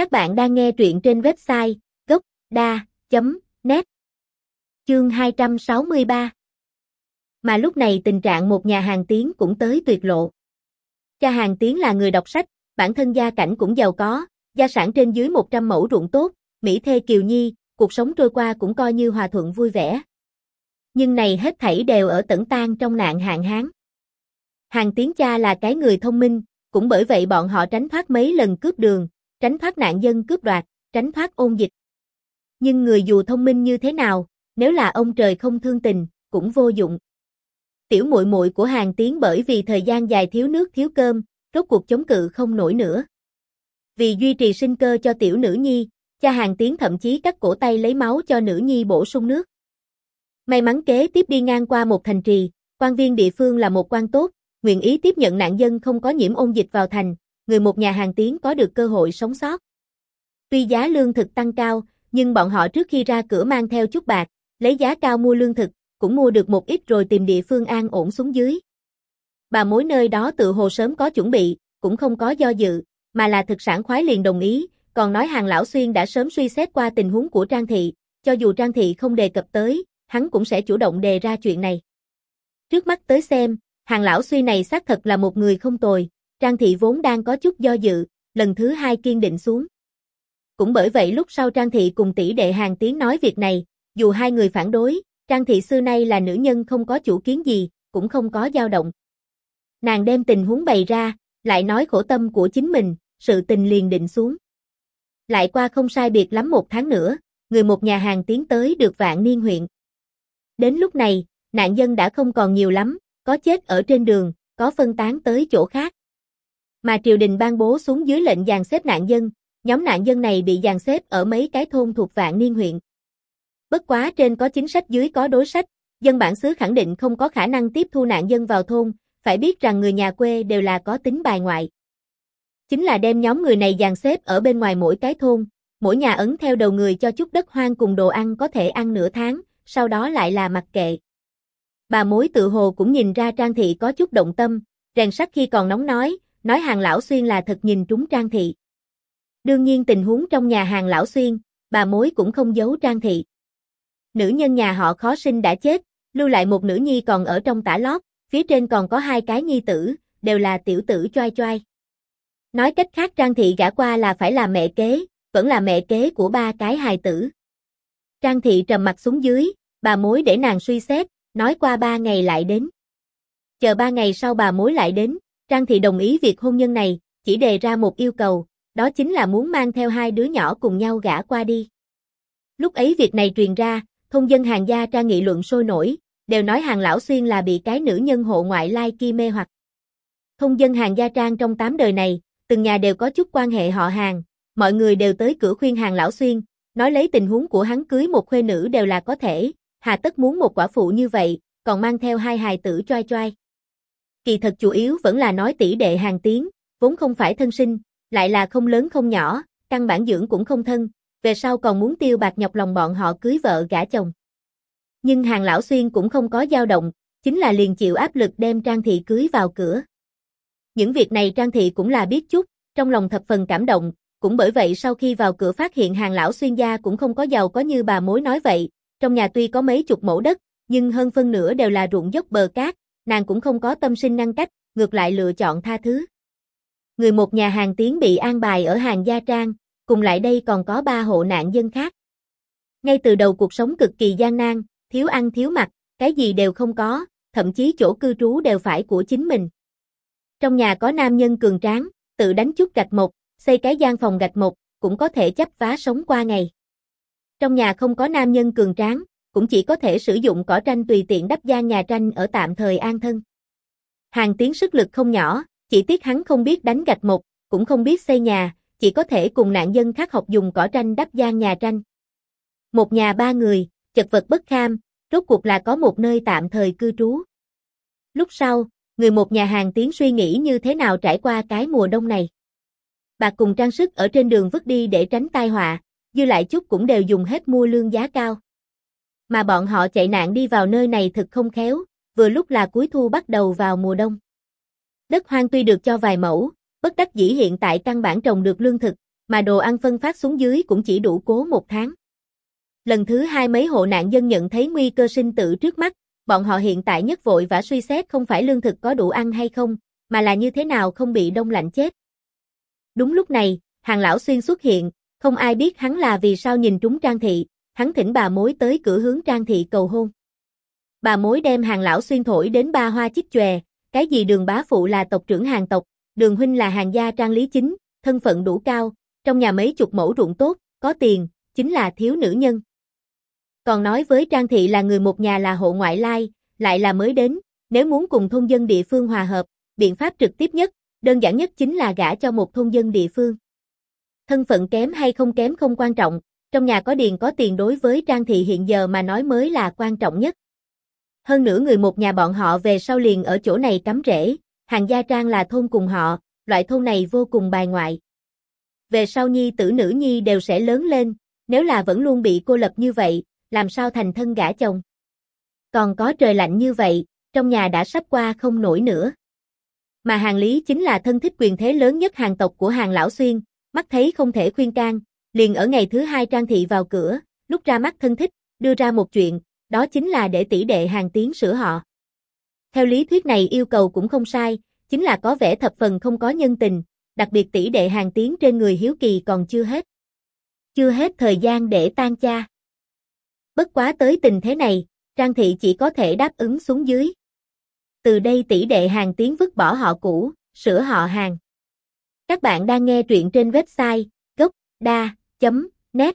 Các bạn đang nghe truyện trên website gốc.da.net Chương 263 Mà lúc này tình trạng một nhà hàng tiếng cũng tới tuyệt lộ. Cha hàng tiếng là người đọc sách, bản thân gia cảnh cũng giàu có, gia sản trên dưới 100 mẫu ruộng tốt, Mỹ thê Kiều Nhi, cuộc sống trôi qua cũng coi như hòa thuận vui vẻ. Nhưng này hết thảy đều ở tẩn tan trong nạn hạn hán. Hàng tiếng cha là cái người thông minh, cũng bởi vậy bọn họ tránh thoát mấy lần cướp đường, tránh thoát nạn dân cướp đoạt, tránh thoát ôn dịch. Nhưng người dù thông minh như thế nào, nếu là ông trời không thương tình, cũng vô dụng. Tiểu muội muội của hàng tiến bởi vì thời gian dài thiếu nước thiếu cơm, rốt cuộc chống cự không nổi nữa. Vì duy trì sinh cơ cho tiểu nữ nhi, cha hàng tiến thậm chí cắt cổ tay lấy máu cho nữ nhi bổ sung nước. May mắn kế tiếp đi ngang qua một thành trì, quan viên địa phương là một quan tốt, nguyện ý tiếp nhận nạn dân không có nhiễm ôn dịch vào thành, người một nhà hàng tiếng có được cơ hội sống sót. Tuy giá lương thực tăng cao, nhưng bọn họ trước khi ra cửa mang theo chút bạc, lấy giá cao mua lương thực, cũng mua được một ít rồi tìm địa phương an ổn xuống dưới. Bà mối nơi đó tự hồ sớm có chuẩn bị, cũng không có do dự, mà là thực sản khoái liền đồng ý, còn nói hàng lão xuyên đã sớm suy xét qua tình huống của Trang Thị, cho dù Trang Thị không đề cập tới, hắn cũng sẽ chủ động đề ra chuyện này. Trước mắt tới xem, hàng lão suy này xác thật là một người không tồi, Trang Thị vốn đang có chút do dự, lần thứ hai kiên định xuống. Cũng bởi vậy lúc sau Trang Thị cùng tỷ đệ hàng tiếng nói việc này, dù hai người phản đối, Trang Thị xưa nay là nữ nhân không có chủ kiến gì, cũng không có dao động. Nàng đem tình huống bày ra, lại nói khổ tâm của chính mình, sự tình liền định xuống. Lại qua không sai biệt lắm một tháng nữa, người một nhà hàng tiến tới được vạn niên huyện. Đến lúc này, nạn dân đã không còn nhiều lắm, có chết ở trên đường, có phân tán tới chỗ khác. Mà triều đình ban bố xuống dưới lệnh dàn xếp nạn dân, nhóm nạn dân này bị dàn xếp ở mấy cái thôn thuộc vạn niên huyện. Bất quá trên có chính sách dưới có đối sách, dân bản xứ khẳng định không có khả năng tiếp thu nạn dân vào thôn, phải biết rằng người nhà quê đều là có tính bài ngoại. Chính là đem nhóm người này dàn xếp ở bên ngoài mỗi cái thôn, mỗi nhà ấn theo đầu người cho chút đất hoang cùng đồ ăn có thể ăn nửa tháng, sau đó lại là mặc kệ. Bà mối tự hồ cũng nhìn ra Trang Thị có chút động tâm, rèn sắt khi còn nóng nói, nói hàng lão xuyên là thật nhìn trúng Trang Thị. Đương nhiên tình huống trong nhà hàng lão xuyên, bà mối cũng không giấu Trang Thị. Nữ nhân nhà họ khó sinh đã chết, lưu lại một nữ nhi còn ở trong tả lót, phía trên còn có hai cái nhi tử, đều là tiểu tử choai choai. Nói cách khác Trang Thị gã qua là phải là mẹ kế, vẫn là mẹ kế của ba cái hài tử. Trang Thị trầm mặt xuống dưới, bà mối để nàng suy xét, nói qua ba ngày lại đến. Chờ ba ngày sau bà mối lại đến, Trang Thị đồng ý việc hôn nhân này, chỉ đề ra một yêu cầu, đó chính là muốn mang theo hai đứa nhỏ cùng nhau gả qua đi. Lúc ấy việc này truyền ra, thông dân hàng gia trang nghị luận sôi nổi, đều nói hàng lão xuyên là bị cái nữ nhân hộ ngoại lai kia mê hoặc. Thông dân hàng gia trang trong tám đời này, từng nhà đều có chút quan hệ họ hàng, mọi người đều tới cửa khuyên hàng lão xuyên, nói lấy tình huống của hắn cưới một khuê nữ đều là có thể, hà tất muốn một quả phụ như vậy, còn mang theo hai hài tử choai choai. Kỳ thật chủ yếu vẫn là nói tỷ đệ hàng tiếng, vốn không phải thân sinh, lại là không lớn không nhỏ, căn bản dưỡng cũng không thân, về sau còn muốn tiêu bạc nhọc lòng bọn họ cưới vợ gả chồng. Nhưng hàng lão xuyên cũng không có dao động, chính là liền chịu áp lực đem Trang Thị cưới vào cửa. Những việc này Trang Thị cũng là biết chút, trong lòng thập phần cảm động, cũng bởi vậy sau khi vào cửa phát hiện hàng lão xuyên gia cũng không có giàu có như bà mối nói vậy, trong nhà tuy có mấy chục mẫu đất, nhưng hơn phân nửa đều là ruộng dốc bờ cát, nàng cũng không có tâm sinh ngăn cách, ngược lại lựa chọn tha thứ. Người một nhà hàng tiếng bị an bài ở hàng gia trang, cùng lại đây còn có ba hộ nạn dân khác. Ngay từ đầu cuộc sống cực kỳ gian nan, thiếu ăn thiếu mặc, cái gì đều không có, thậm chí chỗ cư trú đều phải của chính mình. Trong nhà có nam nhân cường tráng, tự đánh chút gạch một, xây cái gian phòng gạch một, cũng có thể chấp vá sống qua ngày. Trong nhà không có nam nhân cường tráng, cũng chỉ có thể sử dụng cỏ tranh tùy tiện đắp gian nhà tranh ở tạm thời an thân. Hàng tiếng sức lực không nhỏ, chỉ tiếc hắn không biết đánh gạch một, cũng không biết xây nhà, chỉ có thể cùng nạn dân khác học dùng cỏ tranh đắp gian nhà tranh. Một nhà ba người, chật vật bất kham, rốt cuộc là có một nơi tạm thời cư trú. Lúc sau, người một nhà hàng tiếng suy nghĩ như thế nào trải qua cái mùa đông này. bà cùng trang sức ở trên đường vứt đi để tránh tai họa, dư lại chút cũng đều dùng hết mua lương giá cao. Mà bọn họ chạy nạn đi vào nơi này thật không khéo, vừa lúc là cuối thu bắt đầu vào mùa đông. Đất hoang tuy được cho vài mẫu, bất đắc dĩ hiện tại căn bản trồng được lương thực, mà đồ ăn phân phát xuống dưới cũng chỉ đủ cố một tháng. Lần thứ hai mấy hộ nạn dân nhận thấy nguy cơ sinh tử trước mắt, bọn họ hiện tại nhất vội và suy xét không phải lương thực có đủ ăn hay không, mà là như thế nào không bị đông lạnh chết. Đúng lúc này, hàng lão xuyên xuất hiện, không ai biết hắn là vì sao nhìn trúng Trang Thị, hắn thỉnh bà mối tới cửa hướng Trang Thị cầu hôn. Bà mối đem hàng lão xuyên thổi đến ba hoa chích chòe, cái gì đường bá phụ là tộc trưởng hàng tộc, đường huynh là hàng gia Trang Lý Chính, thân phận đủ cao, trong nhà mấy chục mẫu ruộng tốt, có tiền, chính là thiếu nữ nhân. Còn nói với Trang Thị là người một nhà là hộ ngoại lai, lại là mới đến, nếu muốn cùng thôn dân địa phương hòa hợp, biện pháp trực tiếp nhất, đơn giản nhất chính là gả cho một thôn dân địa phương. Thân phận kém hay không kém không quan trọng, trong nhà có điền có tiền đối với Trang Thị hiện giờ mà nói mới là quan trọng nhất. Hơn nữa người một nhà bọn họ về sau liền ở chỗ này cắm rễ, hàng gia Trang là thôn cùng họ, loại thôn này vô cùng bài ngoại. Về sau nhi tử nữ nhi đều sẽ lớn lên, nếu là vẫn luôn bị cô lập như vậy, làm sao thành thân gả chồng. Còn có trời lạnh như vậy, trong nhà đã sắp qua không nổi nữa. Mà hàng lý chính là thân thích quyền thế lớn nhất hàng tộc của hàng lão xuyên, mắt thấy không thể khuyên can, liền ở ngày thứ hai trang thị vào cửa, lúc ra mắt thân thích, đưa ra một chuyện, đó chính là để tỷ đệ hàng tiến sửa họ. Theo lý thuyết này yêu cầu cũng không sai, chính là có vẻ thập phần không có nhân tình, đặc biệt tỷ đệ hàng tiến trên người hiếu kỳ còn chưa hết. Chưa hết thời gian để tan cha. Bất quá tới tình thế này, Trang Thị chỉ có thể đáp ứng xuống dưới. Từ đây tỷ đệ hàng tiến vứt bỏ họ cũ, sửa họ hàng. Các bạn đang nghe truyện trên website net